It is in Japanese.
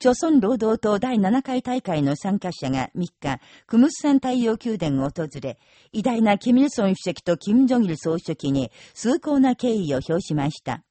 朝鮮労働党第7回大会の参加者が3日、クムスサン太陽宮殿を訪れ、偉大なキミルソン主席とキム・ジョギル総書記に崇高な敬意を表しました。